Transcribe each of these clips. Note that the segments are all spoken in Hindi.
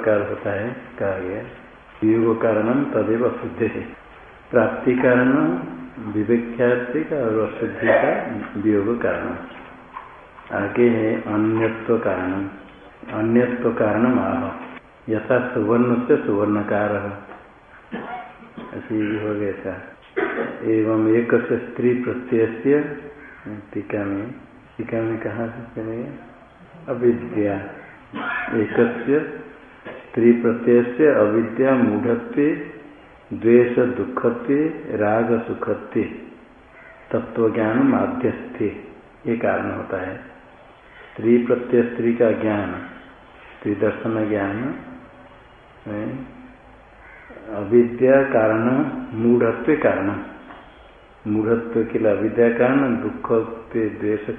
प्रकार होता है, कहा गया वियोग कारण तदेव अशुद्ध। है प्राप्ति कारण विवेख्याति का और अशुद्धि का वियोग कारण आगे है अन्यत्व कारण अन्यत्व कारण आह। यथा सुवर्ण से सुवर्णकार। ऐसी हो गया था। एवं एक से स्त्री प्रत्यय टीका में टीका में कहा अविद्या। एक स्त्री प्रत्यय से अविद्या मूढ़त्व, द्वेष दुखत्व, राग सुखत्व तत्व ज्ञान माध्यस्थे ये कारण होता है। स्त्री प्रत्यय स्त्री का ज्ञान, स्त्री दर्शन ज्ञान अविद्या कारण, मूढ़त्व कारण। मूढ़त्व के लिए अविद्या कारण दुख पे द्वेष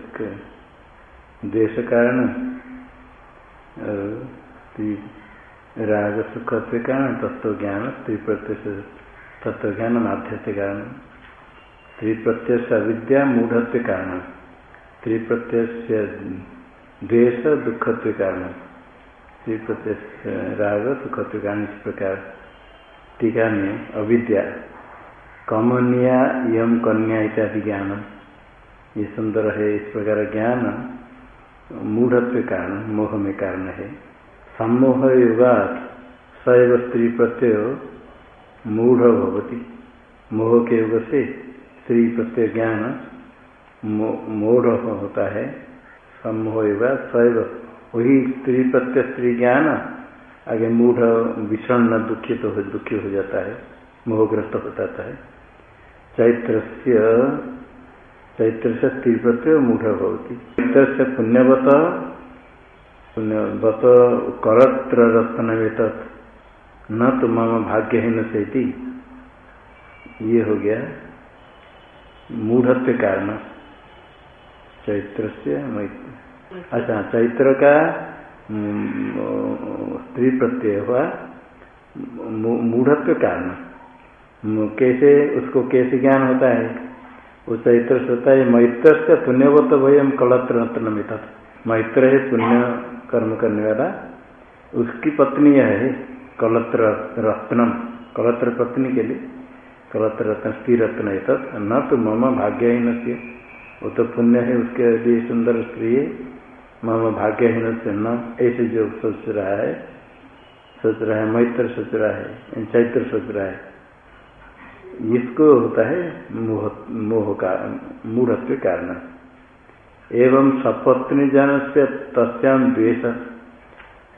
द्वेष कारण राग सुख के कारण तत्व ज्ञान स्त्री प्रत्यय तत्व ज्ञान माध्य से कारण स्त्री प्रत्यय से अविद्या मूढ़त्व कारण स्त्री प्रत्यय से द्वेष दुखत्व कारण स्त्री प्रत्यय राग सुखत्व कारण इस प्रकार। टीका में अविद्या। कमनिया यम कन्या इत्यादि ज्ञान ये सुंदर है, इस प्रकार ज्ञान मूढ़त्व कारण मोह में कारण है। सम्मोह युगा सैव स्त्री प्रत्यय मूढ़ भवती। मोह के युग से स्त्री प्रत्यय ज्ञान मूढ़ होता है। सम्मोह युगा सैव, वही स्त्री प्रत्यय स्त्री ज्ञान आगे मूढ़ विषण दुखी तो हो, दुखी हो जाता है, मोहग्रस्त हो जाता है। चैत्र से चैत्र से स्त्री प्रत्यय मूढ़ भवती। चैत्र से पुण्यवत पुण्यवत करत्र रत्न वेत न तो मम भाग्यहीन से ये हो गया मूढ़त्व कारण। चैत्र से मैत्र। अच्छा चैत्र का स्त्री प्रत्यय हुआ मूढ़त्व कारण। कैसे, उसको कैसे ज्ञान होता है? वो चैत्र से होता है मैत्र से पुण्यवत भय हम कलत्र रत्न में मैत्र है पुण्य कर्म करने वाला, उसकी पत्नी यह है, कलत्र रत्नम। कलत्र पत्नी के लिए, कलत्र रत्न, स्त्री रत्न है तत्। न तो मम भाग्य ही न वो तो पुण्य है उसके लिए सुंदर स्त्री है। मम भाग्यहीन से न। ऐसे जो सोच रहा है, सोच रहा है, मैत्र सोच रहा है, चैत्र सोच रहा है, इसको होता है मोह मोह का, मूढ़त्व कारण। एवं सपत्नी जन से तस्याम द्वेष,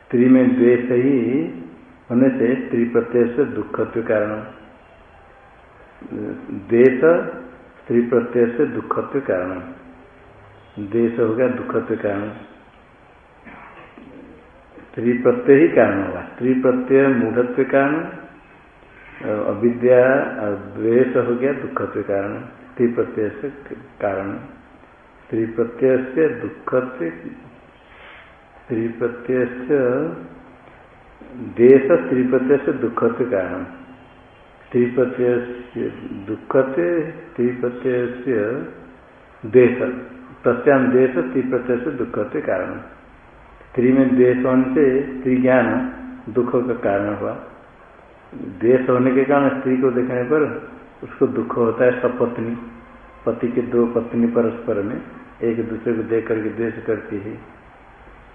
स्त्री में द्वेष ही होने से स्त्री प्रत्यय से दुखत्व कारण द्वेष स्त्री प्रत्यय से दुखत्व कारण द्वेष हो गया दुखत्व कारण। स्त्री प्रत्यय ही कारण होगा। स्त्री प्रत्यय मूढ़त्व कारण, अविद्या द्वेष हो गया दुखत्व कारण, स्त्री प्रत्यय से कारण। स्त्री प्रत्यय से दुखत्व स्त्री प्रत्यय से देश स्त्री प्रत्यय से दुखत्व कारण। स्त्री प्रत्यय से दुखत्व स्त्री प्रत्यय से देश तस्याम देश स्त्री प्रत्यय से दुखत्व कारण। स्त्री में देश होने से स्त्री ज्ञान दुख का कारण हुआ। देश होने के कारण स्त्री को देखने पर उसको दुख होता है, सपत्नी, पति के दो पत्नी परस्पर में। एक दूसरे को देख करके द्वेष करती है।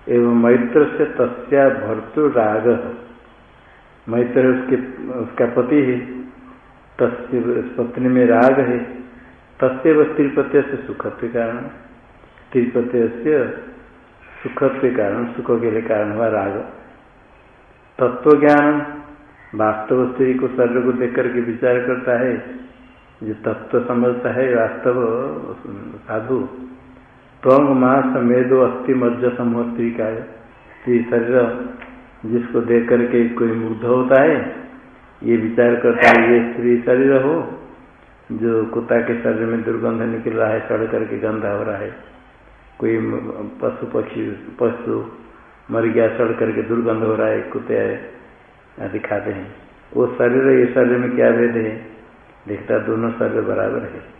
एवं मैत्र से तस्या भर्तु राग। मैत्र उसके, उसका पति है। तस्य पत्नी में राग है। तस्य स्त्री प्रत्यय से सुखत्व कारण। स्त्री प्रत्यय से सुखत्व कारण, सुख के लिए कारण हुआ राग। तत्व ज्ञान वास्तव स्त्री को शरीर को देख करके विचार करता है। जो तत्व समझता है, वास्तव साधु। त्वंग मास मेदो अस्थि मज्ज समूह स्त्री का शरीर जिसको देख करके कोई मुग्ध होता है, ये विचार करता है, ये स्त्री शरीर हो, जो कुत्ता के शरीर में दुर्गंध निकल रहा है, सड़ करके गंदा हो रहा है। कोई पशु पक्षी, पशु मर गया, सड़ करके दुर्गंध हो रहा है, कुत्ते दिखाते हैं। वो शरीर, ये शरीर में क्या भेद है? देखता दोनों शरीर बराबर है।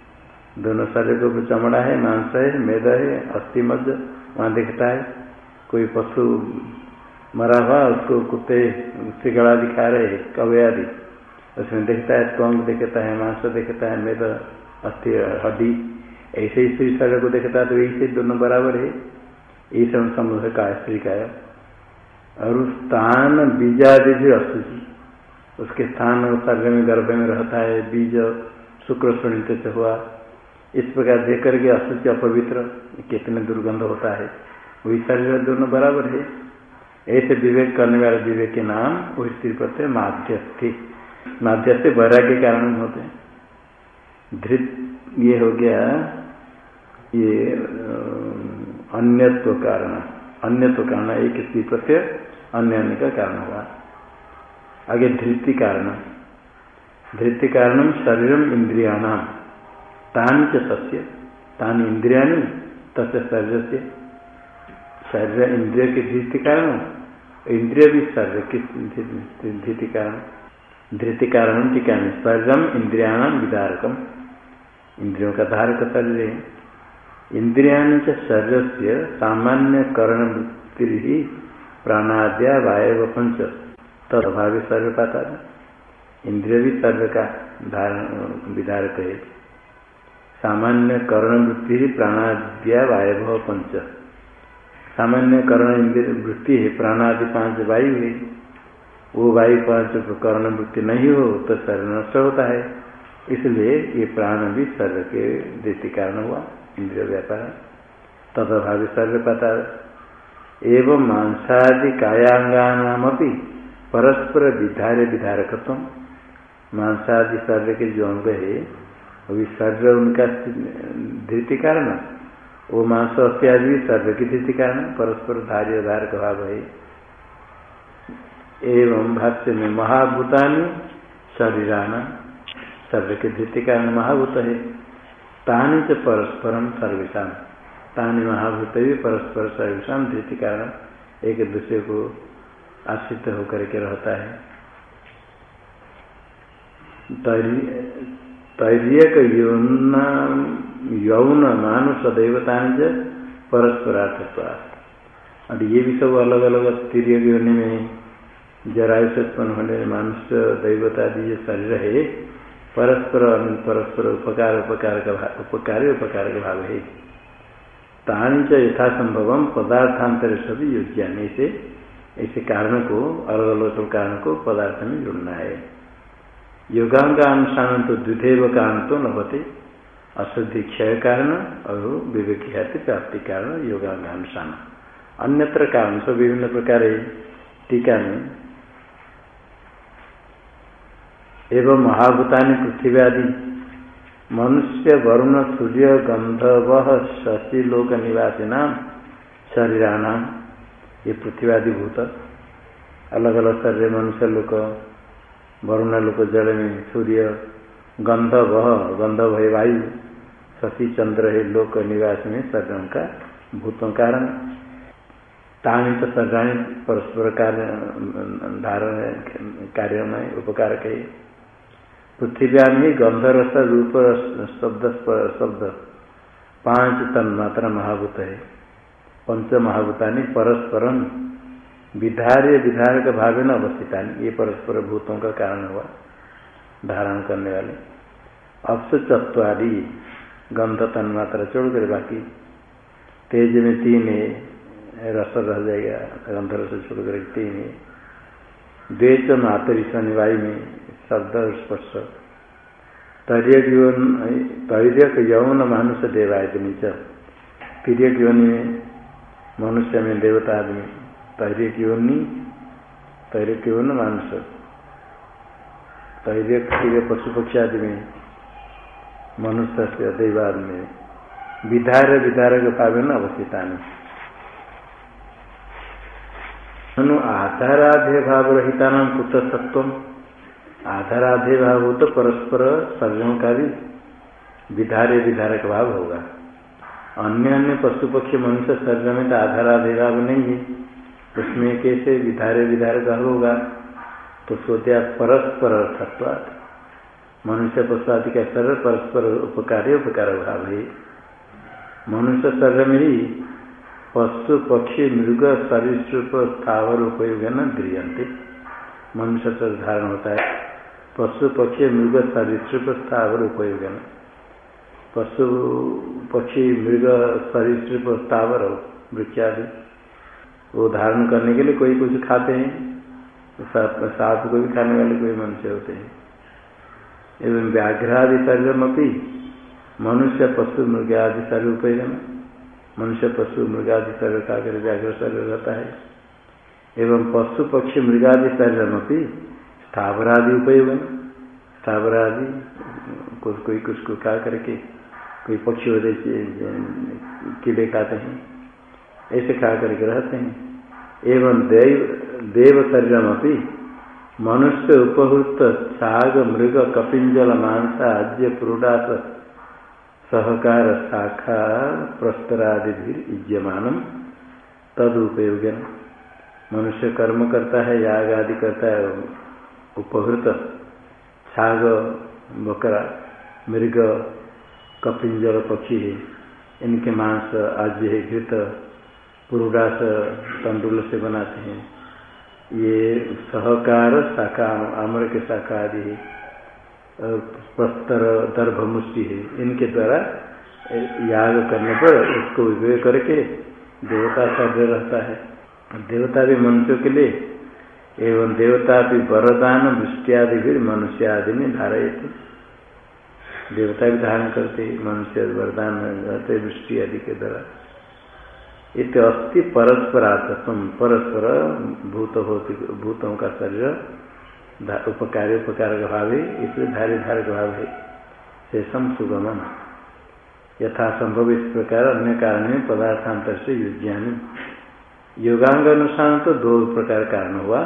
दोनों शरीर को चमड़ा है, मांस है, मेद है, अस्थि मध्य वहाँ दिखता है। कोई पशु मरा हुआ, उसको कुत्ते गला दिखा रहे कवे आदि। उसमें देखता है, त्वंग देखता है, मांस देखता है, मेद, अस्थि, हड्डी। ऐसे ही स्त्री शरीर को देखता है तो यही से दोनों बराबर है। यही सब समूह का स्त्री का है। और स्थान बीजादि भी अशुचि उसके स्थान सर्ग में, गर्भ में रहता है, बीज शुक्र सुनित हुआ। इस प्रकार देख करके अशुचि अपवित्र कितने दुर्गंध होता है। वही शरीर दोनों बराबर है। ऐसे विवेक करने वाले विवेक के नाम वही स्त्री प्रत्यय माध्यस्थी। माध्यस्थ वैराग्य के कारण होते हैं। धृत ये हो गया, ये अन्यत्व कारण। अन्यत्व कारण, एक स्त्री प्रत्यय, अन्य अन्य का कारण हुआ। आगे धृति कारण। धृति कारण शरीरम इंद्रियाणाम। तान च सत्य तान इंद्रिया तस्य शरीर से शरीर इंद्रिय के धृति कारण इंद्रिय भी शरीर की धृति कारण। धृति कारण टीका में शरीरम इंद्रियाणाम विदारकम। इंद्रियों का धारक शरीर है। इंद्रिया शरीर से सामान्य करण वृत्ति प्राणाद्या वायव पंच, तदभावी सर्व पाता इंद्रिय भी सर्व का धारण विधारक है। सामान्य करण वृत्ति प्राणाद्या वायव पंच। सामान्य करण वृत्ति है, प्राणादि पाँच वायु है। वो वायु पाँच करण वृत्ति नहीं हो तो शरीर नष्ट होता है। इसलिए ये प्राण भी शरीर के दृष्टि कारण हुआ, इंद्रिय व्यापार। तदभावी शरीर पता एवं मांसादि कायांगानाम परस्पर विधार्य विधारकत्व। मांसादि शरीर के जो अंग है अभी शरीर उनका धृति कारण वो मांस इत्यादि भी शरीर की धृति कारण परस्पर धार्य, धारक भाव है। एवं भाष्य में महाभूतानि शरीराना शरीर के धृति कारण महाभूत है। तानी च परस्परम सर्वेशा तानी महाभूत भी परस्पर सर्वेशा धृति कारण एक दूसरे को आश्रित होकर के रहता है। तैर्यक यौन यौन मानुष देवता परस्परार्थत्व। और ये भी सब अलग अलग तिरक योनि में जरायुष उत्पन्न होने मानुष्य दैवता जो शरीर है परस्पर परस्पर उपकार उपकार का भाव उपकार उपकार का भाव है। तानी च यथासंभव पदार्थांतर सभी योज्याने से ऐसे कारण को अलग अलग कारण को पदार्थ में जुड़ना है। योगांगानुष्ठान तो द्विधेव कारण तो न होते अशुद्धि क्षय कारण और विवेक ख्याति प्राप्ति कारण योगांगानुष्ठान अन्यत्र कारण सब विभिन्न प्रकार टीका में एवं महाभूतानि पृथ्वी आदि मनुष्य, वरुण, सूर्य गंधव शशिलोक निवासी नाम शरीरानाम ये पृथ्वी आदि भूत अलग अलग शरीर, मनुष्य, लोक वरुण लोक जल में सूर्य गंधव गंधव है वायु शशि चंद्र है लोक निवास में शरीर का भूतों कारण। ताणी तो शरीर परस्पर कार्य धारण कार्य में उपकार के। पृथ्व्या गंधरस रूप शब्द शब्द। पांच तन्मात्रा महाभूत है। पंच महाभूता परस्परम विधार्य विधारक भाव न अवस्थिता ये परस्पर भूतों का कारण हुआ, धारण करने वाले। अप्स चतवारी गंध तन्मात्रा छोड़ कर बाकी। तेज में तीन है, रस रह जाएगा, गंध रस छोड़ कर तीन है। द्वेच मातरी शनिवायु में शब्द स्पर्श। तैर्यक तैर्यक यौन मानुष देवायतनी च तिरक योनि में मनुष्य में देवता आदमी तैर्य की योनि तैर्य की योन मानुष तैर्य के पशु पक्षी आदि में मनुष्य से दैवाद में विधार, विधारक भाव अवस्थिता में अनु आधाराधे भाव रहिता नाम कुत सत्व आधाराधे भाव हो तो परस्पर सर्जों का भी विधार्य विधारक भाव होगा। अन्य अन्य पशु पक्षी मनुष्य शरीर में तो आधाराधिभाव नहीं है। उसमें कैसे विधारे विधार का होगा? तो सोते परस्पर अर्थत्व मनुष्य पशु का शरीर परस्पर उपकार उपकार भाव है। मनुष्य शरीर में ही पशु, पक्षी, मृग, सरीसृप, स्थावर उपयोग न गृहते मनुष्य से धारण होता है। पशु, पक्षी, मृग, सरीसृप, स्थावर उपयोग न पशु, पक्षी, मृग, सरीसृप, स्थावर, वृक्षादि। वो धारण करने के लिए कोई कुछ खाते हैं। साप को भी खाने वाले कोई मनुष्य होते हैं। एवं व्याघ्रादि शरीर अपनी मनुष्य पशु मृग आदि उपयोग मनुष्य पशु मृग आदि शरीर खा कर व्याघ्र शरीर रहता है। एवं पशु पक्षी मृगादि शरीर अपनी स्थावरादि उपयोग स्थावरादि, कोई कुछ को खा करके कोई पक्षी होते कीड़े खाते हैं। ऐसे खा करके रहते हैं। एवं देव देव शरीरम अपनी मनुष्य उपहृत छाग मृग, कपिंजल, मांस आज्य पुरुडास, सहकार शाखा प्रस्तरादि इज्यमान तद उपयोग मनुष्य कर्म करता है, याग आदि करता है, उपहृत छाग बकरा, मृग, कपिंजल, पक्षी है इनके मांस आज है घृत पुरुडास तंडुल से बनाते हैं। ये सहकार शाखा आम्र के शाखा आदि है प्रस्तर दर्भ मुष्टि है। इनके द्वारा याग करने पर उसको विवेक करके देवता शरीर रहता है। देवता भी मनुष्यों के लिए, एवं देवता भी वरदान वृष्टि आदि भी मनुष्य आदि में धारे थे देवता भी धारण करते मनुष्य वरदान रहते वृष्टि आदि के द्वारा। इत अस्थि परस्परार्थम परस्पर भूत होती, भूतों का शरीर उपकार उपकार का भाव है इसलिए धार्य धार का भाव है शेषम सुगमन यथा संभव इस प्रकार अन्य कारण में पदार्थांतर से युज्ञानी योगांग अनुसार तो दो प्रकार कारण हुआ।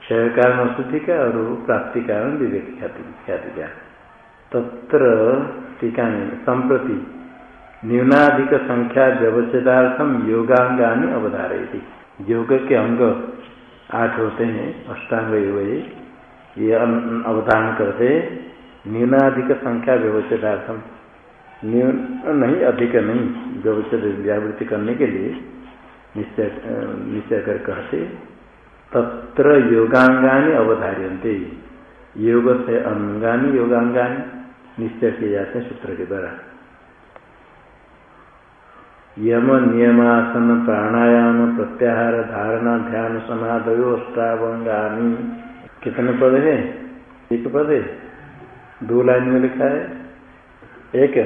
क्षय कारण अशुद्धि का और प्राप्ति कारण विवेक ख्याति का तत्र टीका संप्रति न्यूनाधिक संख्या व्यवच्छेदार्थम योगांगानी अवधारयती। योग के अंग आठ होते हैं, अष्टांग हुए ये अवधारण करते न्यूनाधिक संख्या व्यवच्छेदार्थम न्यून नहीं, अधिक नहीं व्यवच्छेद व्यावृत्ति करने के लिए निश्चय निश्चय कर कहते तत्र योगांगानी अवधार्यंते योग से अंगानी योगांगानी निश्चय किए जाते हैं सूत्र के द्वारा। यम नियमासन प्राणायाम प्रत्याहार धारणा ध्यान समाधयो अष्टावंगानी कितने पद है? एक पद। है दो लाइन में लिखा है। एक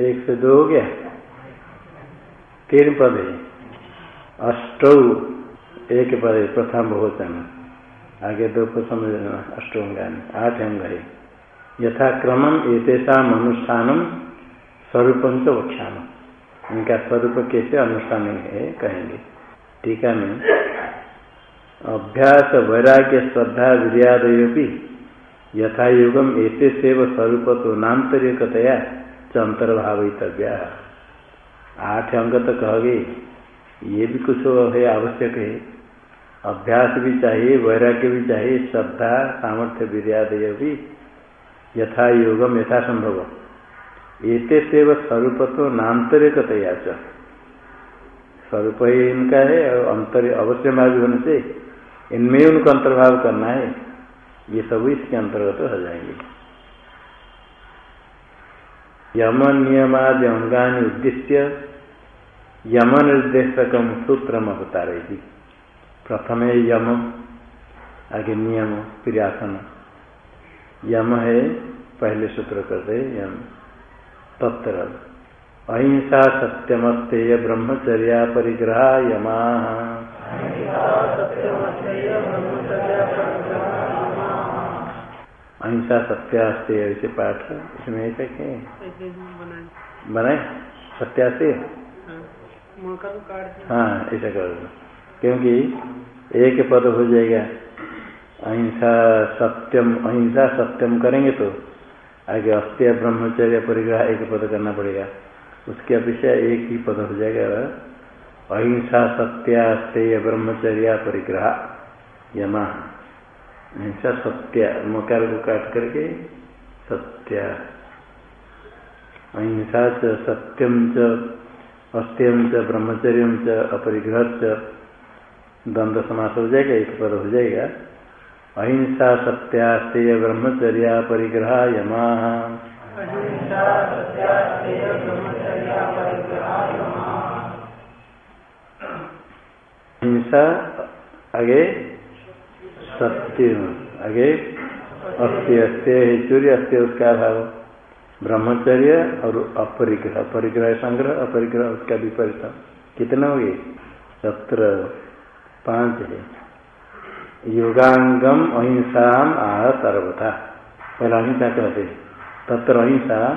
एक से दो हो गया। तीन पद। है अष्ट। एक पद है प्रथम बहुवचन आगे दो को समझना अष्टोंगानी। आठ अंग है। यथा क्रमम एतेषाम अनुष्ठान स्वरूपम वक्षाम इनका स्वरूप कैसे अनुष्ठान है, कहेंगे। टीका में अभ्यास वैराग्य श्रद्धा वीरियादयोपि यथा युगम एते सेव स्वरूप तो नान्तरिकतया च अंतर्भावितव्या। आठ अंग तो कह ये भी कुछ है, आवश्यक है। अभ्यास भी चाहिए, वैराग्य भी चाहिए, श्रद्धा, सामर्थ्य वीरियादय भी यथा योगम यथा सेव स्वरूपत्व नान्तरिकतया स्वरूप ही इनका है और अंतर अवश्य भावी होने से इनमें उनको अंतर्भाव करना है। ये सब इसके अंतर्गत हो जाएँगे। यम नियमादि अंगानी उद्देश्य यम निर्देशक सूत्र बता रही थी प्रथम है यम, आगे नियम, फिर आसन। यम है, पहले सूत्र करते यम। तत्र अहिंसा सत्यमस्तेय ब्रह्मचर्या परिग्रह यमा अहिंसा सत्यास्ते ऐसे पाठ इसमें ऐसे क्या बनाए। सत्यास्ते हाँ ऐसा कर दो। क्योंकि एक पद हो जाएगा। अहिंसा सत्यम अहिंसा सत्यम करेंगे तो आगे अस्त्य ब्रह्मचर्य परिग्रह एक पद करना पड़ेगा। उसकी अपेक्षा एक ही पद हो जाएगा। अहिंसा सत्यास्तेय ब्रह्मचर्या, परिग्रह, यमा। अहिंसा, सत्य, मकार को काट करके सत्या। अहिंसा च, सत्यम च, अस्त्यम च ब्रह्मचर्य च, अपरिग्रह च। द्वंद्व समास हो जाएगा, एक पद हो जाएगा। अहिंसा सत्यास्तेय ब्रह्मचर्या परिग्रह यमा हिंसा आगे सत्य आगे अस्त्य अस्त्य चूर्य अस्त्य उसका भाव। ब्रह्मचर्य और अपरिग्रह परिग्रह संग्रह अपरिग्रह उसका विपरीत। कितना हो गए सत्र पाँच है। योगांगम अहिंसा आह सर्वथा पहला अहिंसा कहते तत्र अहिंसा,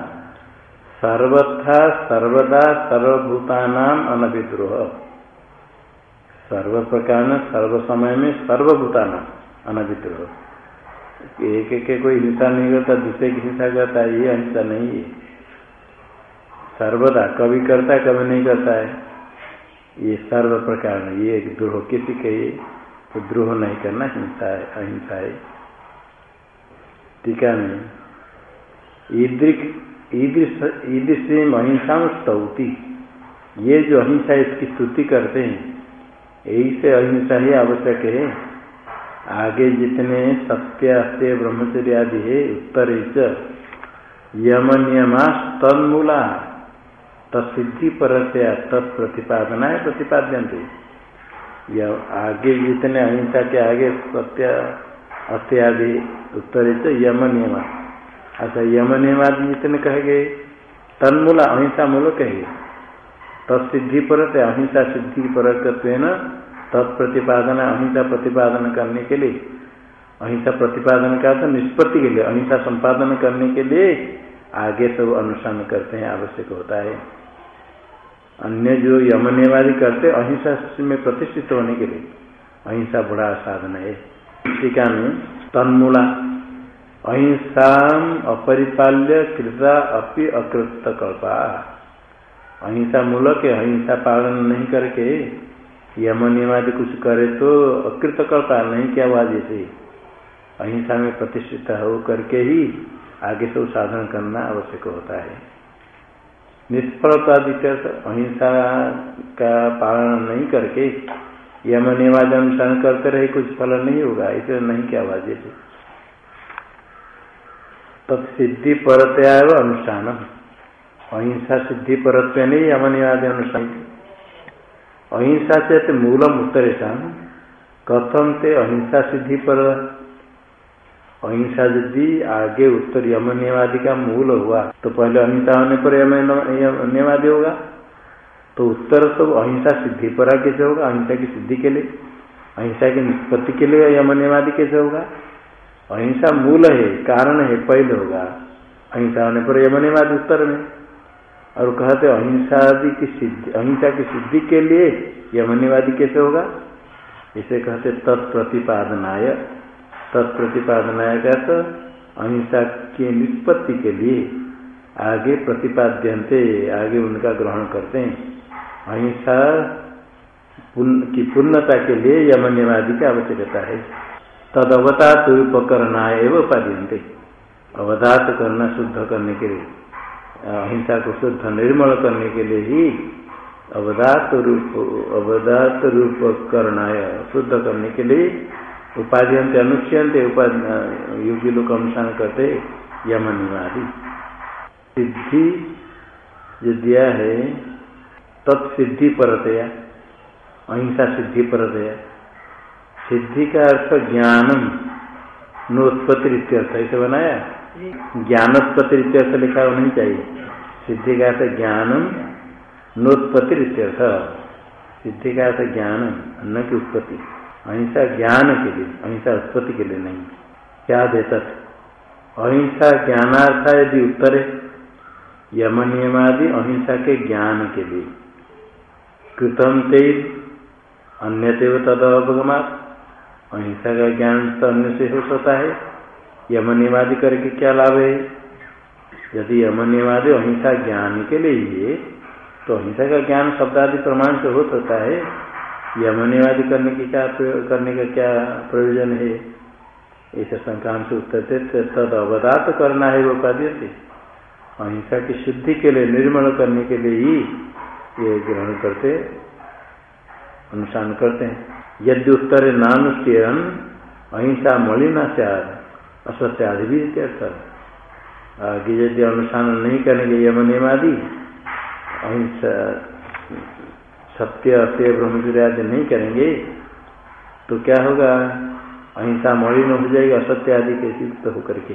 सर्वथा, सर्वदा, सर्वभूतानाम अनभिद्रोह। सर्व प्रकार सर्व समय में सर्वभूतानाम अनभिद्रोह। एक एक कोई हिंसा नहीं करता, दूसरे की हिंसा करता है, ये अहिंसा नहीं है। सर्वदा, कभी करता है, कभी नहीं करता है। ये सर्व प्रकार ये एक द्रोह, किसी के द्रोह नहीं करना, हिंसा है, अहिंसा है। टीका में ईदृश अहिंसा स्तौती। ये जो अहिंसा इसकी स्तुति करते हैं। यही से अहिंसा ही आवश्यक है। आगे जितने सत्य, अस्त्य, ब्रह्मचर्य आदि है, उत्तर यम नियमा तन्मूला तत्सिद्धि पर तत्प्रतिपादना है प्रतिपाद्यंते आगे जितने अहिंसा के आगे सत्य अत्यादि उत्तर यम नियम अच्छा यम नियमादि जितने कहे गए, तन्मूला अहिंसा मूल कहे। तत्सिद्धि पर अहिंसा सिद्धि पर तत्प्रतिपादन, अहिंसा प्रतिपादन करने के लिए। अहिंसा प्रतिपादन का तो निष्पत्ति के लिए, अहिंसा संपादन करने के लिए आगे तो अनुष्ठान करते हैं, आवश्यक होता है। अन्य जो यमनेवादी करते, अहिंसा में प्रतिष्ठित होने के लिए। अहिंसा बड़ा साधन है। टीका में तन्मूला। अहिंसा अपरिपाल्य, कृता अपि अकृत कल्पा अहिंसा मूलक है, अहिंसा पालन नहीं करके। यमनियमादि कुछ करे तो अकृत कल्पा नहीं क्या हुआ जैसे? अहिंसा में प्रतिष्ठित हो करके ही आगे सब साधन करना आवश्यक होता है। निष्फलता अहिंसा का पालन नहीं करके यम निवाज अनुष्ठान करते रहे, कुछ फल नहीं होगा इसे नहीं क्या बाजे तत्सिद्धि परतया अनुष्ठान अहिंसा सिद्धि परत्व नहीं, यम निवाद अनुष्ठान। अहिंसा से मूलम उत्तरेशान कथम से अहिंसा सिद्धि पर अहिंसा यदि आगे उत्तर यमनियवादी का मूल हुआ तो पहले अहिंसा होने पर यमनियवादी होगा तो उत्तर तो अहिंसा सिद्धि पर कैसे होगा अहिंसा की सिद्धि के लिए अहिंसा की निष्पत्ति के लिए यमनियवादी कैसे होगा अहिंसा मूल है कारण है पहले होगा अहिंसा होने पर यमनियवादी उत्तर में और कहते अहिंसा आदि की सिद्धि अहिंसा की सिद्धि के लिए यमनिवादी कैसे होगा इसे कहते तत्प्रतिपादनाय तत्प्रतिपादनाय का तो अहिंसा की निष्पत्ति के लिए आगे प्रतिपाद्यंते आगे उनका ग्रहण करते हैं। अहिंसा की पूर्णता के लिए यमन्यवादी की आवश्यकता है। तद अवतात उपकरणा एवं उपाध्यंते अवधात करना शुद्ध करने के लिए, अहिंसा को शुद्ध निर्मल करने के लिए ही अवधात रूप अवधात रूप करणाय शुद्ध करने के लिए उपाध्यंत अनुष्यंत योगी लोग अनुसार करते यमनिवादी सिद्धि जो दिया है, तत्सिद्धि परतया, अहिंसा सिद्धि परतया। सिद्धि का अर्थ ज्ञानम, नोत्पत्ति रित्यर्थ ऐसे बनाया? ज्ञानोत्पत्ति रित्यर्थ लिखा होना चाहिए। सिद्धि का अर्थ ज्ञानम, नोत्पत्ति रित्यर्थ सिद्धि का अर्थ ज्ञान न की उत्पत्ति। अहिंसा ज्ञान के लिए, अहिंसा उत्पत्ति के लिए नहीं। क्या देता अहिंसा ज्ञानार्थ यदि उत्तरे यम नियमादि अहिंसा के ज्ञान के लिए। कृतम तेज अन्य तेव तद अवगमा अहिंसा का ज्ञान तो अन्य से हो सकता है। यम नियमादि करके क्या लाभ है? यदि यम नियमादि अहिंसा ज्ञान के लिए ही तो अहिंसा का ज्ञान शब्द आदि प्रमाण से हो सकता है। यमनिवादी करने की क्या करने का क्या प्रयोजन है? ऐसे संक्राम से उत्तर देते, तद अवदात करना है वो उपाधि अहिंसा की शुद्धि के लिए, निर्मल करने के लिए ही ये ग्रहण करते, अनुष्ठान करते हैं। यदि उत्तर नानुष्ठन अहिंसा मलिना से असत्य आदि भी आगे यदि अनुष्ठान नहीं करेंगे यम अहिंसा सत्य अत्य ब्रह्मचर्य आदि नहीं करेंगे तो क्या होगा? अहिंसा मलिन हो जाएगी, असत्य आदि के युक्त होकर के।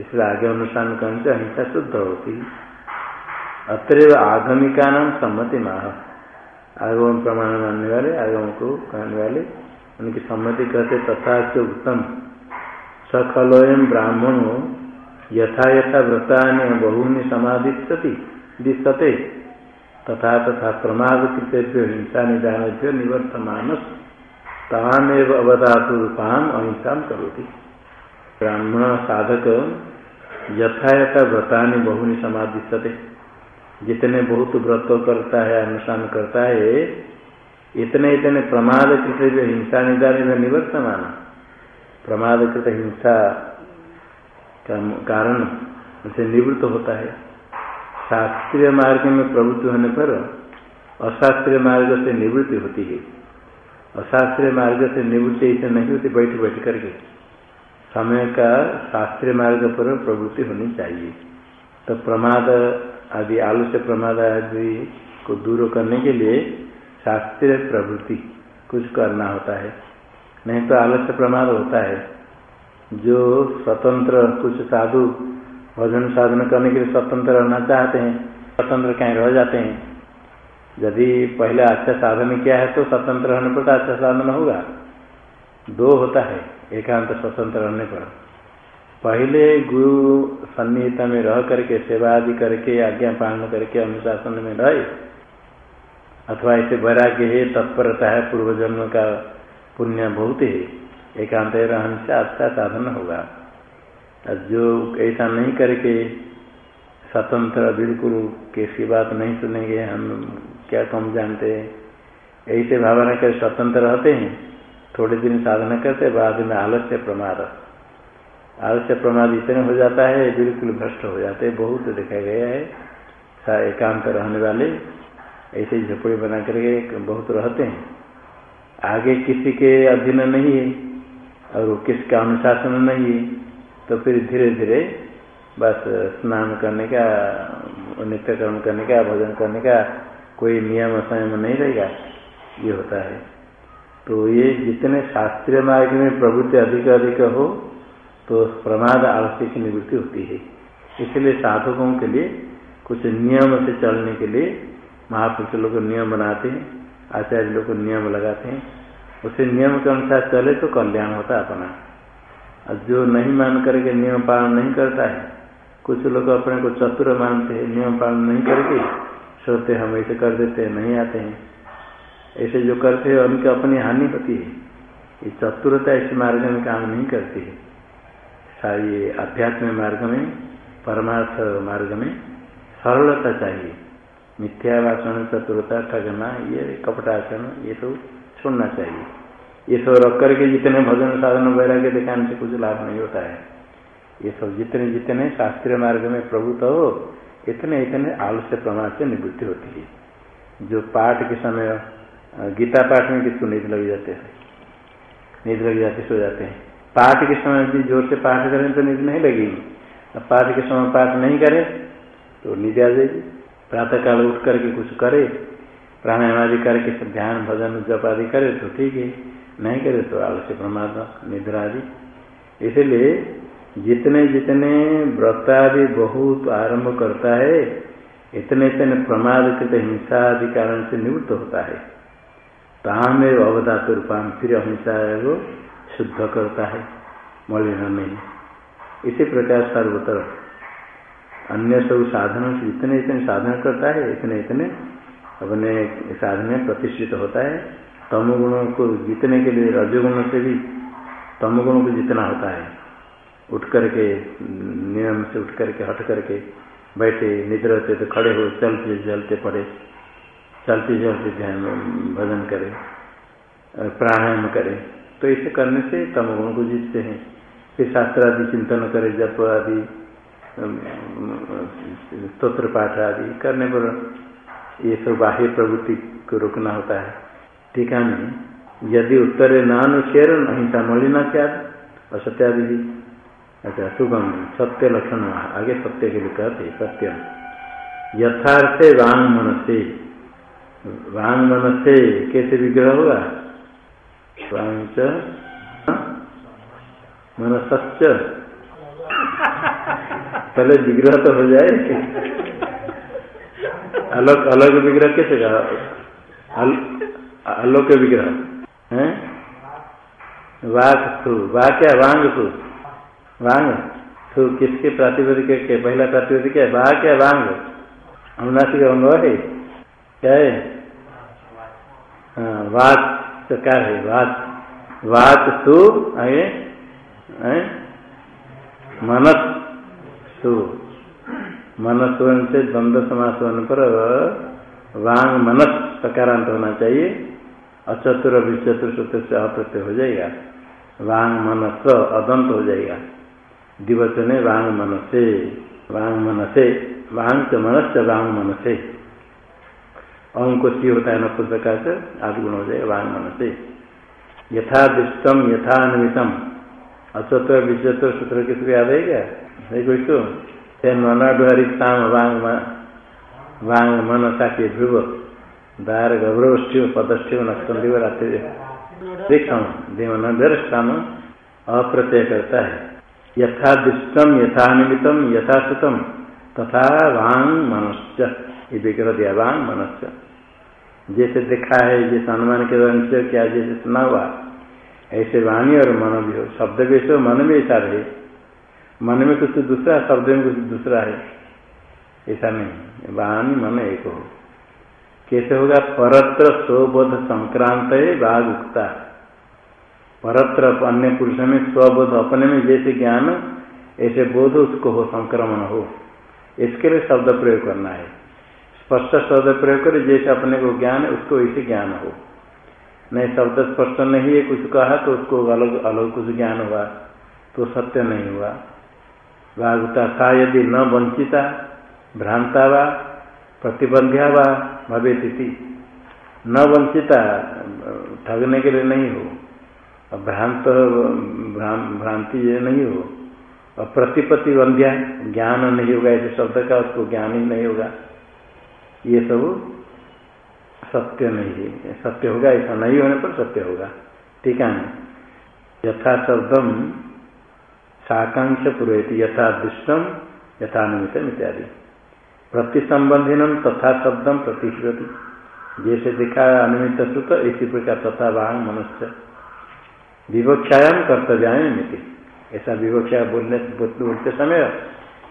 इसलिए आगे अनुष्ठान करने से अहिंसा शुद्ध होती। अतएव आगमिका नाम सम्मति माह आगम प्रमाण मानने वाले आगम को कहने वाले, उनकी सम्मति कहते, तथा से उत्तम। सखलोयम ब्राह्मणों, यथा यथा व्रता बहूनि समाधिष्यति दिशते। तथा तथा प्रमाद कृतेभ्यो हिंसा निदानेभ्यो निवर्तमान तामेव अवधातु रूपान अहिंसा करोति। ब्राह्मण साधक यथा यथा व्रता बहुनी समाधिष्यते। जितने बहुत व्रत करता है, अनुष्ठान करता है, इतने इतने प्रमाद कृत हिंसा निदान में निवर्तमान। प्रमाद कृत हिंसा का कारण उसे निवृत्त होता है। शास्त्रीय मार्ग में प्रवृत्ति होने पर अशास्त्रीय मार्ग से निवृत्ति होती है। अशास्त्रीय मार्ग से निवृत्ति ऐसे नहीं होती बैठ बैठ करके। समय का शास्त्रीय मार्ग पर प्रवृत्ति होनी चाहिए। तो प्रमाद आदि आलू से प्रमाद आदि को दूर करने के लिए शास्त्रीय प्रवृत्ति कुछ करना होता है। नहीं तो आलस्य प्रमाद होता है। जो स्वतंत्र कुछ साधु भजन साधन करने के लिए स्वतंत्र रहना चाहते हैं, स्वतंत्र कहीं रह जाते हैं। यदि पहले अच्छा साधन किया है तो स्वतंत्र रहने पर तो अच्छा साधन होगा। दो होता है, एकांत स्वतंत्र रहने पर। पहले गुरु सन्निहिता में रह करके, सेवा आदि करके, आज्ञा पालन करके, अनुशासन में रहे, अथवा ऐसे वैराग्य है, तत्परता है पूर्व जन्म का पुण्य बहुत है, एकांत रहन से अच्छा साधन होगा। जो ऐसा नहीं करके स्वतंत्र, बिल्कुल कैसी बात नहीं सुनेंगे, हम क्या कम जानते? हैं ऐसे भावना कर स्वतंत्र रहते हैं, थोड़े दिन साधना करते, बाद में आलस्य प्रमाद। आलस्य प्रमाद इतने हो जाता है, बिल्कुल भ्रष्ट हो जाते हैं बहुत देखा गया है सारे एकांत रहने वाले, ऐसे झोपड़ी बना करके बहुत रहते हैं। आगे किसी के अधीन नहीं है, और किसका अनुशासन नहीं है तो फिर धीरे धीरे बस स्नान करने का नित्य कर्म करने का, भोजन करने का कोई नियम संयम नहीं रहेगा, ये होता है। तो ये जितने शास्त्रीय मार्ग में प्रवृत्ति अधिक अधिक हो तो प्रमाद आलस्य की निवृत्ति होती है। इसलिए साधकों के लिए, कुछ नियम से चलने के लिए, महापुरुष लोग नियम बनाते हैं, आचार्य लोग नियम लगाते हैं। उसे नियम के अनुसार चले तो कल्याण होता है अपना। और जो नहीं मान करके नियम पालन नहीं करता है, कुछ लोग अपने को चतुर मानते हैं, नियम पालन नहीं करके सोचते हम ऐसे कर देते हैं, नहीं आते हैं। ऐसे जो करते हैं, उनकी अपनी हानि होती है। ये चतुरता इस मार्ग में काम नहीं करती है। सारी अध्यात्म मार्ग में, परमार्थ मार्ग में सरलता चाहिए। मिथ्या वाचन चतुरता, ठगना, ये कपटाचरण ये तो छोड़ना चाहिए। ये सब रख करके जितने भजन साधन वैराग्य दिखाने से कुछ लाभ नहीं होता है। ये सब जितने जितने शास्त्रीय मार्ग में प्रभुत हो, इतने इतने आलस्य प्रमाण से निवृत्ति होती है। जो पाठ के समय, गीता पाठ में किसको नींद लग जाते हैं? नींद लग जाते सो जाते हैं। पाठ के समय भी ज़ोर से पाठ करें तो नींद नहीं लगेगी। अब पाठ के समय पाठ नहीं करें तो नींद आ जाएगी। प्रातः काल उठ करके कुछ करे, प्राणायाम आदि करके ध्यान, भजन, जप आदि करे तो ठीक है। नहीं करे तो आलस्य प्रमाद निद्रा आदि इसलिए जितने जितने व्रत आदि बहुत आरंभ करता है, इतने इतने प्रमाद कृत हिंसा आदि कारण से निवृत्त होता है। ताम एवं अवधात रूपान फिर अहिंसा को शुद्ध करता है मलिन में। इसी प्रकार सर्वतर। अन्य सब साधनों से जितने इतने साधन करता है, इतने इतने अपने साधन में प्रतिष्ठित होता है। तमगुणों को जीतने के लिए, रजोगुण से भी तमगुणों को जीतना होता है। उठ करके, नियम से उठ करके, हट करके बैठे, निद्र होते तो खड़े हो, चलते चलते पड़े। चलते चलते ध्यान भजन करे, प्राणायाम करे। तो इसे करने से तमगुण को जीतते हैं। फिर शास्त्र आदि चिंतन करे, जप आदि स्त्रोत्र पाठ आदि करने पर ये सब बाह्य प्रवृत्ति को रोकना होता है। ठीक है यदि उत्तरे नानुशेर अहिंसा मलिना त्याग असत्यादि जी अच्छा सुगम, सत्य लक्षण आगे सत्य के लिए कहते सत्य। यथार्थ वांग मन से वांग मन से कैसे विग्रह होगा? वांग मन सच पहले विग्रह तो हो जाए। अलग अलग विग्रह कैसे कहा? अलोक विग्रह। है? वाक थू वाक क्या वांग। थू वांग तो किसके प्रातिपदिक के पहला प्रातिपदिक है? वाह क्या वांग। अनुनासिक अंग है? क्या है? हाँ तो क्या है? वाच वाच सु आगे। मनस सु मनस से द्वंद्व समास होने पर, वांग मनस सकारांत होना चाहिए। अचतुर विचतुर सूत्र से अप्रत्यय हो जाएगा। वांग मनस अदंत हो जाएगा। दिवचन वांग मन से वांग मन से वांग से मनस्य, वांग मन से अंग सी होता है न पुस्तक से आदि गुण हो जाए वांग मन से यथा दृष्टम यथा अनुमितम अचत्र विचत्र सूत्र किसको याद है क्या? कोई तो? मनडहरिताम वांग वांग मन साक्षी ध्रुव। दार गौरवस्थ्यो पदस्थ्यो नक्संदिव रात्रि दीक्षण देवन अप्रत्यय करता है। यथा दृष्टम यथा निमितम यथाश्रुतम तथा वांग मनुष्य ये विग्रह दिया वांग मनुष्य जैसे देखा है, जैसे अनुमान के से क्या, जैसे सुना हुआ। ऐसे वाणी और मन भी हो। शब्द भी ऐसे मन में ऐसा रहे। मन में कुछ दूसरा, शब्द में कुछ दूसरा है। ऐसा नहीं। वाणी, मन एक हो। कैसे होगा? परत्र स्वबोध संक्रांत है, बाघ उगता परत्र अन्य पुरुष में स्वबोध, अपने में जैसे ज्ञान, ऐसे बोध उसको हो, संक्रमण हो। इसके लिए शब्द प्रयोग करना है। स्पष्ट शब्द प्रयोग करे, जैसे अपने को ज्ञान, उसको ऐसे ज्ञान हो। नहीं, शब्द स्पष्ट नहीं है, कुछ कहा तो उसको अलग अलग कुछ ज्ञान हुआ तो सत्य नहीं हुआ। भागवता था यदि न वंचिता, भ्रांता व प्रतिबंध्या व भवे न वंचिता, ठगने के लिए नहीं हो। भ्रांत भ्रांति ये नहीं हो। और प्रतिपत्ति बंध्या ज्ञान नहीं होगा, ऐसे शब्द का उसको ज्ञान ही नहीं होगा। ये सब सत्य नहीं है। सत्य होगा, ऐसा नहीं होने पर सत्य होगा। ठीक है? यथा शब्दम साकांक्ष पुरोहित यथा दृष्टम यथानुमितम इत्यादि। प्रतिसंबंधिनम तथा शब्दम प्रतिश्रुति। जैसे दिखा अनुमित सुत, इसी प्रकार तथा वांग मनुष्य। विवक्षायाम कर्तव्याम मिति ऐसा विवक्षा बोलने, बोलते समय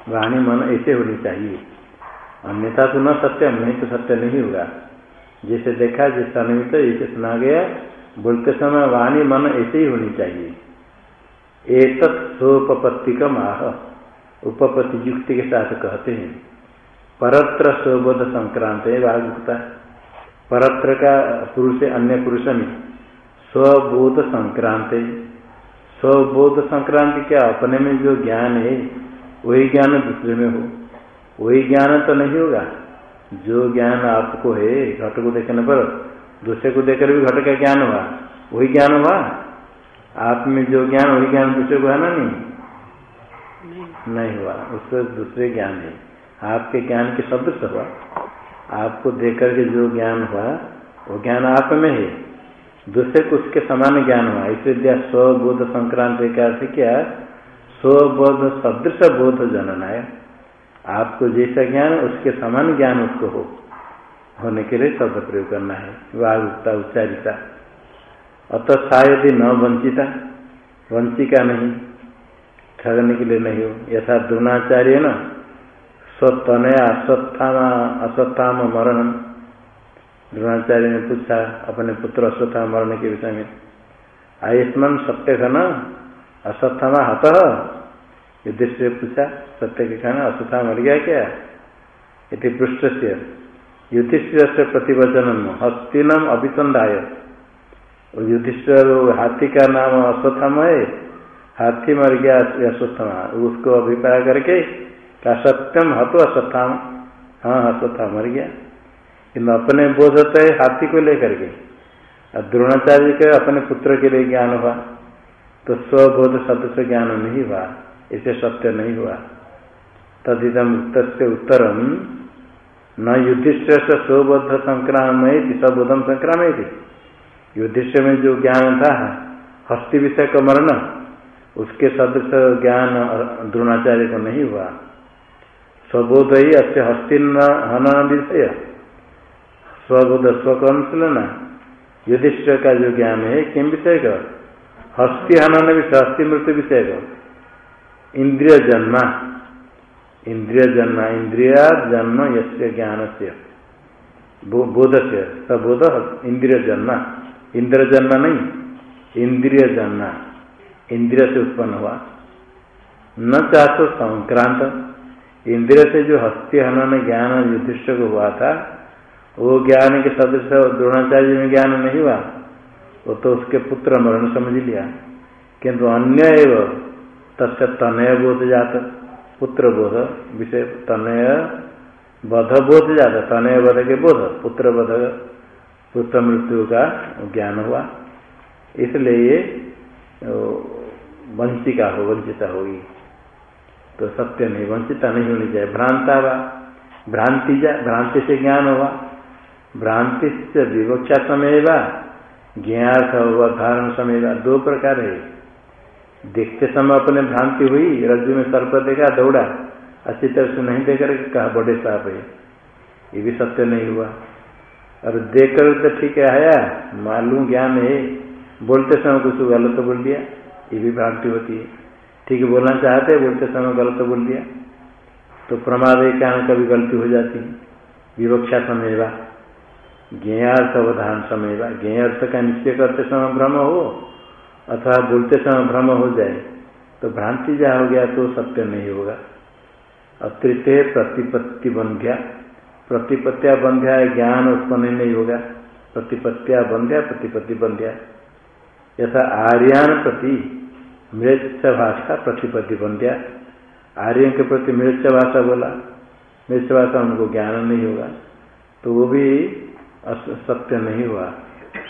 वाणी मन ऐसे होनी चाहिए। अन्यथा तो न सत्यम नहीं तो सत्य नहीं होगा। जैसे देखा, जिस निमित्त ऐसे सुना गया, बोलते समय वाणी मन ऐसे ही होनी चाहिए। एक सोपत्ति का माह उपपत्ति युक्ति के साथ कहते हैं। परत्र स्वबोध संक्रांत है। वागुक्ता परत्र का पुरुष अन्य पुरुष में स्वबोध संक्रांति। स्वबोध संक्रांति क्या? अपने में जो ज्ञान है वही ज्ञान दूसरे में हो। वही ज्ञान तो नहीं होगा। जो ज्ञान आपको है घट को देखने पर दूसरे को देखकर भी घट का ज्ञान हुआ। वही ज्ञान हुआ? आप में जो ज्ञान वही ज्ञान दूसरे को है ना नहीं? नहीं। हुआ। उसको दूसरे ज्ञान है। आपके ज्ञान के सदृश हुआ। आपको देख करके जो ज्ञान हुआ, वो ज्ञान आप में है। दूसरे को उसके समान ज्ञान हुआ। इसलिए स्वबोध संक्रांत का अर्थ क्या? स्वबोध सदृश बोध जनन आपको जैसा ज्ञान, उसके समान ज्ञान उसको हो, होने के लिए शब्द प्रयोग करना है। वागुकता उच्चारिता। अतः शायद न वंचिता। वंचिका नहीं। ठगने के लिए नहीं हो। यथा द्रोणाचार्य न स्वतनया अश्वत्थामा अश्वत्थाम मरण द्रोणाचार्य ने पूछा अपने पुत्र अश्वत्था मरने के विषय में आयुष्मान सत्य खाना अश्वत्थामा हत युद्ध से पूछा सत्य के खाना अश्वत्था मर गया क्या इति पृष्ठ से युधिष्ठिर से प्रतिवचन हस्तिनम अभिसंधाय युधिष्ठिर हाथी का नाम अश्वत्थामा है हाथी मर गया अश्वत्थामा उसको अभिप्राय करके क्या सत्यम हतो अश्वत्थाम हाँ अश्वत्था मर गया। किन्तु अपने बोध होता है हाथी को लेकर के। और द्रोणाचार्य के अपने पुत्र के लिए ज्ञान हुआ। तो स्वबोध सदस्य ज्ञान नहीं हुआ, इसे सत्य नहीं हुआ। तदिदम उत्तर से उत्तरम न युधिष्ठ स्वबोध संक्राम स्वबोधम संक्राम युधिष्ठ में जो ज्ञान था हस्ति विषय का मरण, उसके सदस्य ज्ञान द्रोणाचार्य को नहीं हुआ। स्वबोध ही अच्छे हस्ति हनन विषय स्वबोध स्वकर्म से युधिष्ठ का जो ज्ञान है किम विषय का हस्ति हनन विषय हस्ति मृत्यु विषय का इंद्रिय जन्मा इंद्रिय जन्म इंद्रिय जन्म यस्य ज्ञान से बोध से सबोध इंद्रिय जन्म इंद्र जन्म नहीं। इंद्रिय जन्म इंद्रिय से उत्पन्न हुआ। न चाहते संक्रांत। इंद्रिय से जो हस्ती हनन ज्ञान युधिष्ठ को हुआ था, वो ज्ञान के सदस्य द्रोणाचार्य में ज्ञान नहीं हुआ। वो तो उसके पुत्र मरण समझ लिया। किंतु अन्य एवं, तस्य तनय बोध जात, पुत्र बोध, विषय तनय बध बोध जाता, तनय बध के बोध, पुत्र बध पुत्र मृत्यु का ज्ञान हुआ। इसलिए वंचिका हो, वंचिता होगी। तो सत्य नहीं, वंचिता नहीं होनी चाहिए। भ्रांता वा, भ्रांति भ्रांति से ज्ञान हुआ भ्रांति से विवक्षा समय वा ज्ञार्थ धारण समय दो प्रकार है। देखते समय अपने भ्रांति हुई, रज्जु में सर्प देखा, दौड़ा। अच्छी तरह से नहीं देकर कहा, बड़े साहब है। ये भी सत्य नहीं हुआ। और देखकर तो ठीक है, आया, मालूम ज्ञान है। बोलते समय कुछ गलत बोल दिया, ये भी भ्रांति होती है। ठीक बोलना चाहते बोलते समय गलत बोल दिया। तो प्रमाद ज्ञान कभी गलती हो जाती है। विवक्षा समय वा ज्ञार्थ अवधान समय वा ज्ञ अर्थ का निश्चय करते समय भ्रम हो, अथवा बोलते समय भ्रम हो जाए तो भ्रांति जहाँ हो गया तो सत्य नहीं होगा। और तृतीय प्रतिपत्ति बंध्या प्रतिपत्तिया बंध्या ज्ञान उत्पन्न नहीं होगा। प्रतिपत्तिया बंध्या प्रतिपत्ति बंध्या यथा आर्यान प्रति मृत्य भाषा प्रतिपत्ति गया। आर्य के प्रति मृत्य भाषा बोला। मृत्य भाषा उनको ज्ञान नहीं होगा। तो वो भी सत्य नहीं हुआ।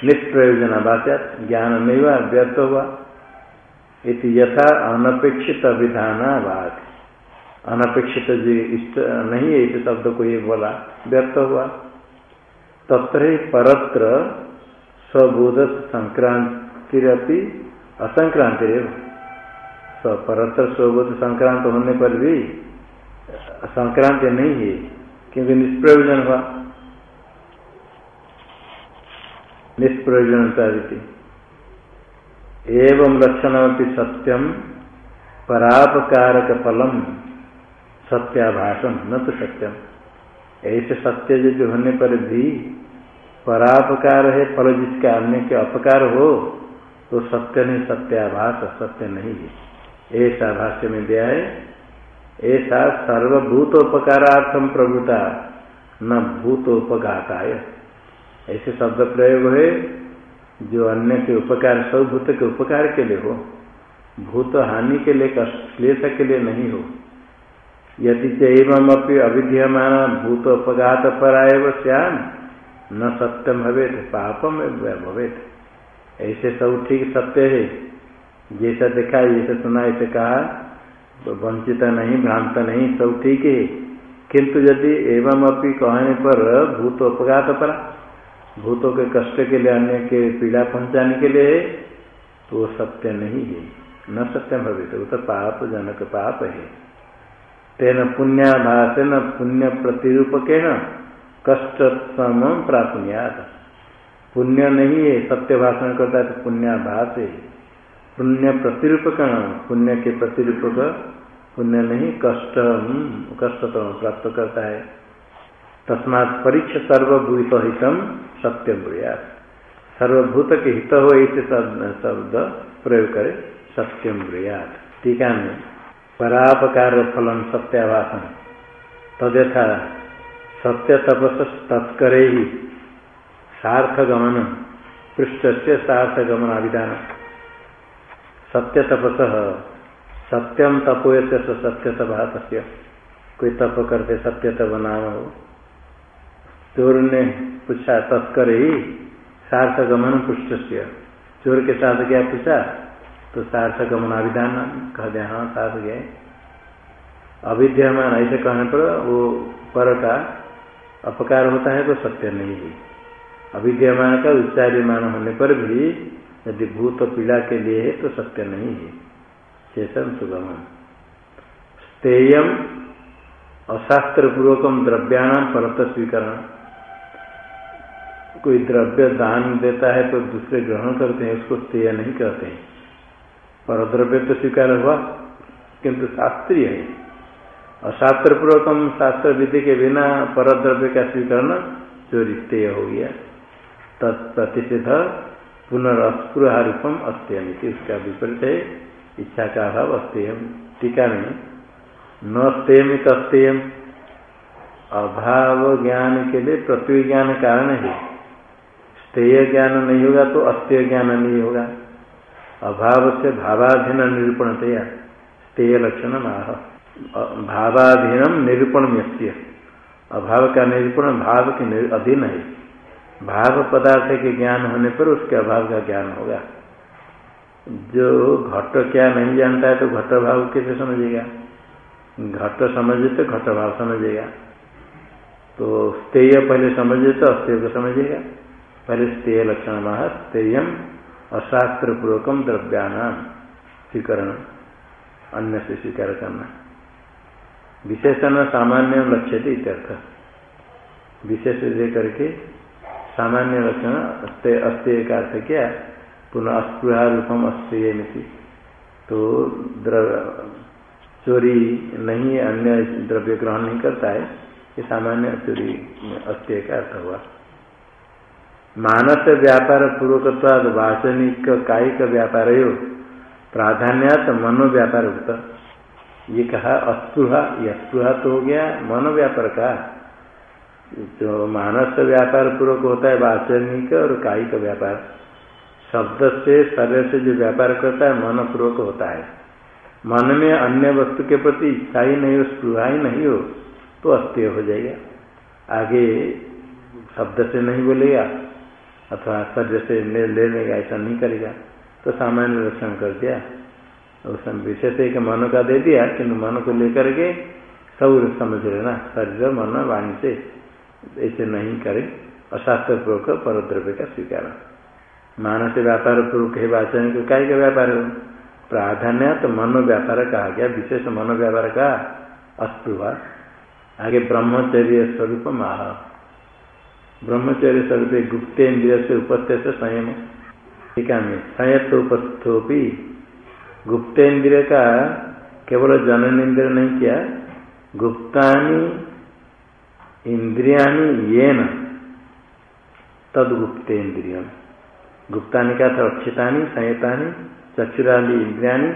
निष्प्रयोजन बात्या, ज्ञान नहीं हुआ, व्यर्थ हुआ। इति यथा अनपेक्षित विधान बात अनपेक्षित जो इष्ट नहीं है, इस शब्द को ये बोला, व्यर्थ हुआ। तत्र परत्र स्वबोध संक्रांति असंक्रांति परत्र स्वबोध संक्रांत होने पर भी, संक्रांति नहीं है, क्योंकि निष्प्रयोजन हुआ। निष्प्रयोजनता एवं लक्षण सत्यम परापकारक फलम सत्याभाषण न तो सत्यम। ऐसे सत्य जो जो होने पर भी, परापकार है, फल जिसके अन्य के अपकार हो तो सत्य नहीं सत्याभाष सत्य नहीं है। ऐसा भाष्य में दिया है, ऐसा सर्वभूतोपकारार्थम प्रभुता, न भूतोपघाताय। ऐसे शब्द प्रयोग है, जो अन्य के उपकार सब भूत के उपकार के लिए हो, भूत हानि के लिए क्लेश के लिए नहीं हो। यदि चैवम अपनी अविधीयमान भूत उपघात पर आए वो श्याम न सत्यम भवे पापम भवे ऐसे सब ठीक सत्य है जैसा देखा, जैसे सुना, ऐसे कहा तो वंचित नहीं, भ्रांत नहीं, सब ठीक है। किंतु यदि एवं अपनी कहने पर भूत उपघात पर भूतों के कष्ट के लिए, अन्य के पीड़ा पहुँचाने के लिए तो वो सत्य नहीं है। न सत्य भवित वो तो पाप, जनक पाप है। तेन पुण्याभास न पुण्य प्रतिरूपक न कष्ट प्राप्त पुण्य नहीं है, सत्य भाषण करता है तो पुण्याभास है। पुण्य प्रतिरूपक, पुण्य के प्रतिरूपक, पुण्य नहीं कष्ट कष्ट प्राप्त करता है। तस्मात परीक्ष सर्वभूत हितम सत्यम ब्रियात। सर्वभूत के हित हो ऐसे शब्द प्रयोग करे सत्यम ब्रियात। टीका में परापकार फलम सत्याभाषण तद्यथा सत्य तपस तत्कर ही सार्थ गमन पृष्ठ से सार्थ गमन अभिधान सत्य तपस सत्यम तपो सत्य तपा कोई तप करते सत्य तप नाम हो। चोर ने पूछा, तस्कर ही सार्थ गमन पुष्ट चोर के साथ गया पूछा तो सार्थ गमन अभिधान कह दिया हाँ साथ गए। अविद्यमान ऐसे कहने पर वो पर का अपकार होता है तो सत्य नहीं है। अविद्यमान का उच्चार्यमान होने पर भी यदि भूत पीड़ा के लिए है तो सत्य नहीं है। चेतन सुगम स्तेयम अशास्त्र पूर्वकम द्रव्याणाम परत स्वीकरण कोई द्रव्य दान देता है तो दूसरे ग्रहण करते हैं, उसको स्तेय नहीं कहते हैं। पर द्रव्य तो स्वीकार हुआ, किंतु शास्त्रीय है। अशास्त्र पूर्वकम शास्त्र विधि के बिना पर द्रव्य का स्वीकरण चोरी स्तेय हो गया। तत्प्रतिषेध पुनरस्पृहा रूपम उसका विपरीत है। इच्छा का अभाव अस्तेयम। टीका में न स्तेयमित अस्तेयम। अभाव ज्ञान के लिए पृथ्वी ज्ञान कारण है। स्तेय ज्ञान नहीं होगा तो अस्तेय ज्ञान नहीं होगा। अभाव से भावाधीन निरूपण तया स्तेय लक्षण माह भावाधीनम निरूपण अभाव का निरूपण भाव के अधीन है। भाव पदार्थ के ज्ञान होने पर उसके अभाव का ज्ञान होगा। जो घट क्या नहीं जानता है तो घट भाव कैसे समझेगा? घट समझे तो घट भाव समझेगा। तो स्तेय पहले समझे तो अस्तेय को समझेगा। पहले स्तेय लक्षण मह स्तेयम अशास्त्र पूर्वकम द्रव्याण स्वीकरण, अन्य से स्वीकार करना। विशेषण सामान्य लक्ष्य थे इत्यर्थ। विशेष दे करके सामान्य लक्षण अस्तेय का अर्थ क्या पुनः अस्पृहा रूपम अस्तेय मिति तो द्रव्य चोरी नहीं, अन्य द्रव्य ग्रहण नहीं करता है, ये सामान्य चोरी अस्तेय का अर्थ हुआ। मानस व्यापार पूर्वकत्वाद वाचनिक कायिक व्यापार हो प्राधान्यात मनोव्यापार होता। ये कहा अस्पृहा ये अस्पृहा तो हो गया मनोव्यापार का जो मानस व्यापार पूर्वक होता है, वाचनिक और कायिक व्यापार। शब्द से, शरीर से जो व्यापार करता है, मन पूर्वक होता है। मन में अन्य वस्तु के प्रति इच्छा ही नहीं हो स्पृहा ही नहीं हो तो अस्त्य हो जाएगा। आगे शब्द से नहीं बोलेगा, अथवा शरीर से ले लेगा, ऐसा नहीं करेगा तो सामान्य लक्षण कर दिया। उस विशेष एक मन का दे दिया किन्तु मन को लेकर के सब समझ लेना शरीर, मन, वाणी से। ऐसे नहीं करें। अशास्त्र पूर्वक पर द्रव्य का स्वीकार। मानस व्यापार पूर्वक है वाचन को काय का व्यापार हो? प्राधान्य तो मनो व्यापार कहा गया, विशेष मनो व्यापार का अस्तुवा आगे ब्रह्मचर्य स्वरूप माह। ब्रह्मचर्य स्वरूप गुप्तेन्द्रिय से उपस्थित संयम। टीका में संयत उपस्थोपी। गुप्तेन्द्रिय का केवल जनन इंद्रिय नहीं किया, गुप्तानी इंद्रियाणी ये न तद गुप्तेन्द्रिय गुप्तानी का था? अक्षितानी संयतानी चक्षुराली इंद्रियाणी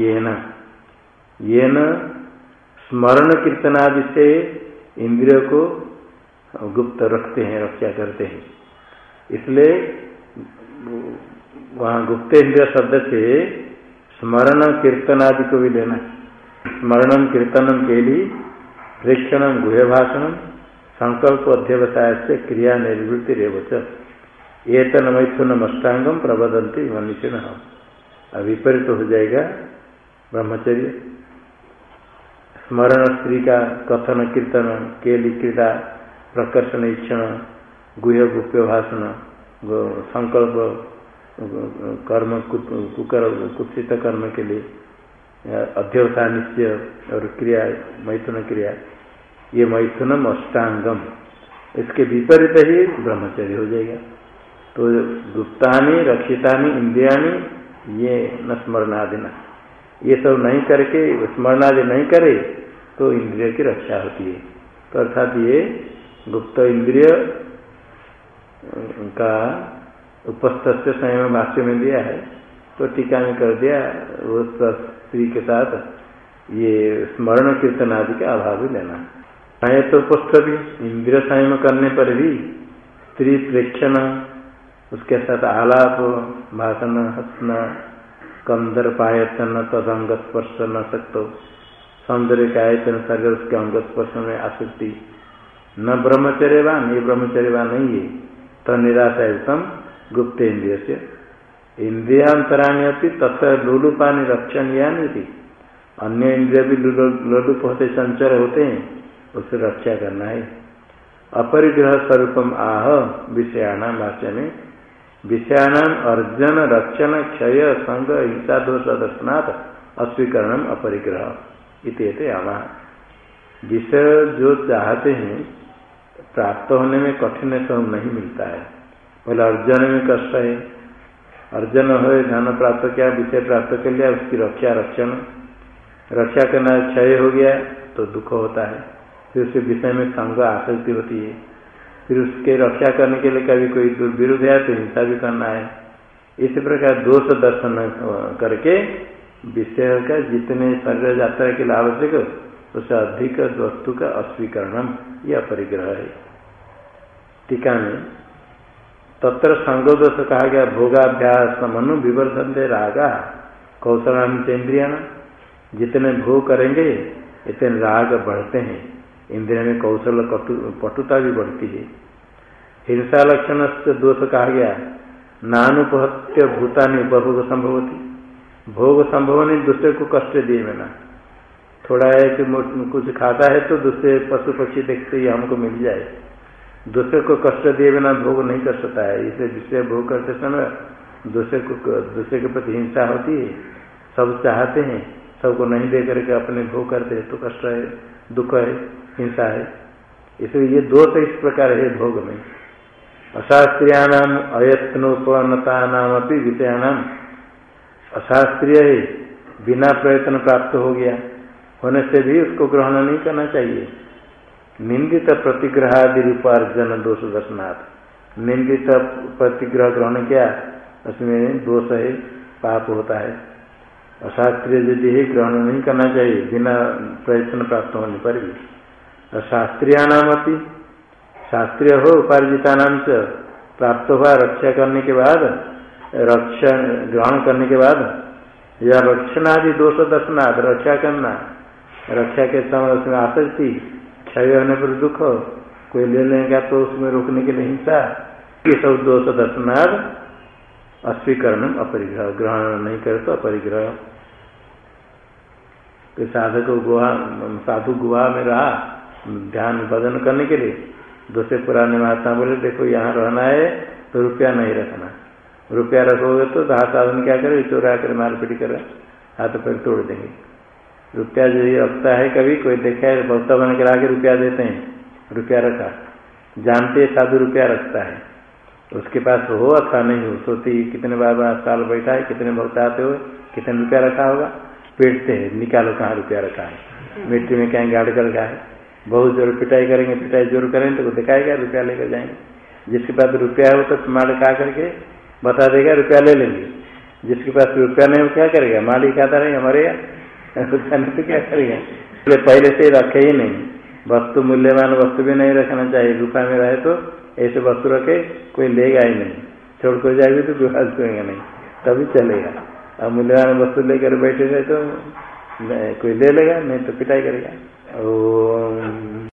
ये न ये न स्मरण कीर्तनादि से इंद्रियों को गुप्त रखते हैं, रक्षा करते हैं। इसलिए वहाँ गुप्त इंद्रिय शब्द से स्मरण कीर्तन आदि को भी लेना स्मरणम कीर्तनम के लिए प्रेक्षण गुह भाषण संकल्प अध्यवसाय से क्रिया निर्वृत्ति रेवच। तन मैथुन अष्टांगम प्रबदंती मनुष्य विपरीत हो जाएगा ब्रह्मचर्य। स्मरण स्त्री का कथन, कीर्तन, केली, क्रीड़ा, प्रकर्षण इक्षण गुह गुप्य भाषण संकल्प कर्म कुकर, कुत्सित कर्म के लिए अध्यवसा निश्चय और क्रिया, मैथुन क्रिया। ये मैथुनम अष्टांगम। इसके विपरीत ही ब्रह्मचर्य हो जाएगा। तो गुप्तानी, रक्षितानी इंद्रियाणी ये न स्मरणादि न ये सब नहीं करके, स्मरणादि नहीं करे तो इंद्रिय की रक्षा होती है। तो अर्थात ये गुप्त इंद्रिय का उपस्थ संयम भाष्य में दिया है तो टीका में कर दिया, वो स्त्री के साथ ये स्मरण कीर्तन आदि का अभाव भी लेना संयत तो भी, इंद्रिय संयम करने पर भी स्त्री प्रेक्षण, उसके साथ आलाप, भाषण, हंसना, कंदर पायतन तदंग स्पर्श न सकते। सौंदर्य का आयतन शरीर उसके अंग स्पर्श में आसक्ति। न ब्रह्मचर्यवान ये ब्रह्मचर्यवान नहीं है। तो निराशा उत्तम गुप्त इंद्रिय से। इंद्रियांतराणी तथा लुलुपानी रक्षणीया नहीं अन्य इंद्रिय भी लोलुप होते संचर होते हैं। उसे रक्षा करना है? अपरिग्रह स्वरूपम आह, विषयाणाम भाष्य में विषयाणाम अर्जन, रक्षण, क्षय, संग, हिंसा, दोष दर्शनाथ अस्वीकरण अपरिग्रह। इत आमा विषय जो चाहते हैं, प्राप्त होने में कठिन तो नहीं मिलता है। पहले अर्जन में कष्ट है। अर्जन हो धन प्राप्त किया, विषय प्राप्त कर लिया, उसकी रक्षा, रक्षण। रक्षा करना क्षय हो गया तो दुख होता है। फिर उसके विषय में संग आसक्ति होती है। फिर उसके रक्षा करने के लिए कभी कोई दुर्विरुद्ध है तो हिंसा भी करना है। इसी प्रकार दोष दर्शन करके विषय का जितने शरीर यात्रा के लिए आवश्यक उससे अधिक वस्तु का अस्वीकरण यह परिग्रह है। टीका में तत्र संगोदोष कहा गया, भोगाभ्यास मनु विवर्धन रागा कौशलाम चेन्द्रिया जितने भोग करेंगे, इतने राग बढ़ते हैं। इंद्रिया में कौशल पटुता भी बढ़ती है। हिंसा लक्षण से दोष कहा गया, नानुपहत्य भूतानि उपभोग संभव होती भोग संभव नहीं दूसरे को कष्ट दिए बिना। थोड़ा है कि कुछ खाता है तो दूसरे पशु पक्षी देखते ही हमको मिल जाए। दूसरे को कष्ट दिए बिना भोग नहीं कर सकता है। इसलिए दूसरे भोग करते समय दूसरे को दूसरे के प्रति हिंसा होती है, सब चाहते हैं, सबको नहीं दे करके अपने भोग करते हैं तो कष्ट है, दुख है। हिंसा है। इसलिए ये दोष इस प्रकार है भोग में। अशास्त्रियाणाम अयत्नोपनता नाम अपनी विषयाणाम। अशास्त्रीय बिना प्रयत्न प्राप्त हो गया। होने से भी उसको ग्रहण नहीं करना चाहिए। निंदित प्रतिग्रहादि रूपार्जन दोष दर्शनाथ निंदित प्रतिग्रह ग्रहण किया? उसमें दोष है, पाप होता है। अशास्त्रीय यदि ग्रहण नहीं करना चाहिए, बिना प्रयत्न प्राप्त होने पर भी। शास्त्रीय नाम अति शास्त्रीय हो उपार्जिता नाम से प्राप्त हुआ रक्षा करने के बाद, रक्षा ग्रहण करने के बाद, या रक्षणादि दोष दर्शनाथ रक्षा करना। रक्षा के समय उसमें आसक्ति, क्षय होने पर दुख हो कोई ले लेगा तो उसमें रोकने के लिए हिंसा ये सब दोष दर्शनाथ अस्वीकरण अपरिग्रह, ग्रहण नहीं करे तो अपरिग्रह। साधक गुहा, साधु गुहा में रहा ध्यान भजन करने के लिए। दूसरे पुराने महात्मा बोले, देखो, यहाँ रहना है तो रुपया नहीं रखना। रुपया रखोगे तो हाथ साधन क्या करे, चोरा कर मारपीट कर हाथ पैर तोड़ देंगे। रुपया जो ये रखता है कभी, कोई देखा है भक्ता बन कर आगे रुपया देते हैं। रुपया रखा। जानते साधु रुपया रखता है। उसके पास हो, अथवा नहीं हो सोती कितने बार साल बैठा है, कितने भक्त आते हो, कितने रुपया रखा होगा। पेटते हैं, निकालो कहाँ रुपया रखा है। मिट्टी में कहीं गाड़ कर रखा है। बहुत ज़ोर पिटाई करेंगे, पिटाई ज़ोर करेंगे तो दिखाएगा, रुपया लेकर जाएँगे। जिसके पास रुपया हो तो माल खा करके बता देगा, रुपया ले लेंगे। जिसके पास रुपया नहीं हो, क्या करेगा? माल ही खाता रहेगा मरेगा रुपया नहीं तो क्या करेगा? इसलिए पहले से रखे ही नहीं। वस्तु मूल्यवान वस्तु भी नहीं रखना चाहिए। रुपया में रहे तो ऐसे वस्तु रखे, कोई लेगा ही नहीं। छोड़ कर जाएगी तो विवाद करेगा नहीं। तभी चलेगा। अब मूल्यवान वस्तु लेकर बैठे रहे तो कोई ले लेगा, नहीं तो पिटाई करेगा। ओम।